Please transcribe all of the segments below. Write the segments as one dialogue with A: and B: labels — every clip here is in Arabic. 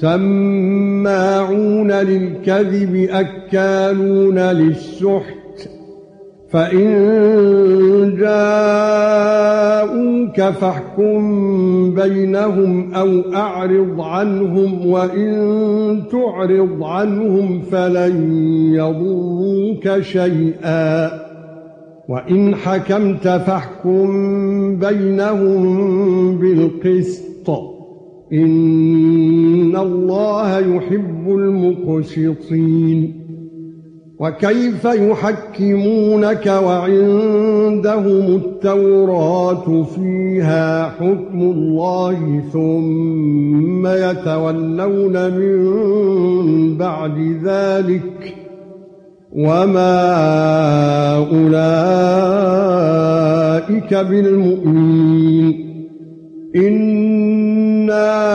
A: سماعون للكذب أكالون للسحت. فإن جاءوك فاحكم بينهم أو أعرض عنهم وإن تعرض عنهم فلن يضروك شيئا. وإن حكمت فاحكم بينهم بالقسط. إن الله يحب المقسطين. وكيف يحكمونك وعندهم التوراة فيها حكم الله ثم يتولون من بعد ذلك وما أولئك بالمؤمنين. إِنَّا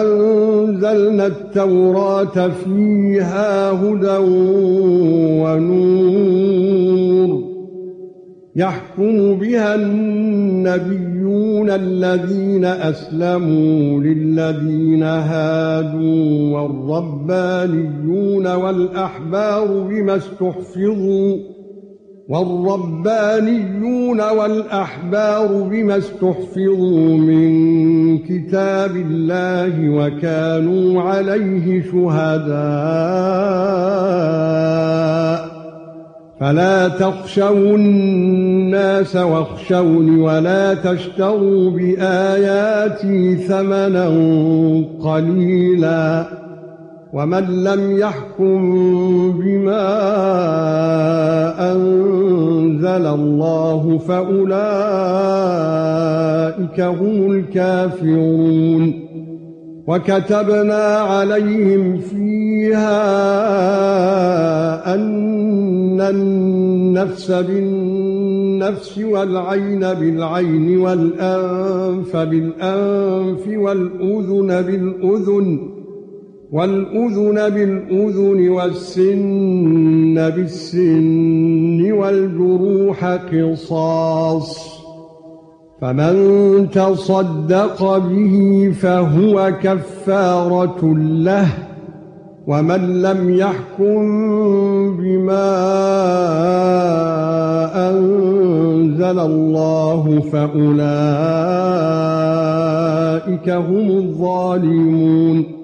A: أنزلنا التوراة فيها هدى ونور يحكم بها النبيون الذين اسلموا للذين هادوا والربانيون والاحبار بما استحفظوا والربانيون والأحبار بما استحفظوا من كتاب الله وكانوا عليه شهداء. فلا تخشوا الناس واخشوني ولا تشتروا بآياتي ثمنا قليلا. ومن لم يحكم بما الله فأولئك هم الكافرون وكتبنا عليهم فيها أن النفس بالنفس والعين بالعين والأنف بالأنف والأذن بالأذن والأذن بالأذن والسن بالسن والجروح قصاص فمن تصدق به فهو كفارة له ومن لم يحكم بما أنزل الله فأولئك هم الظالمون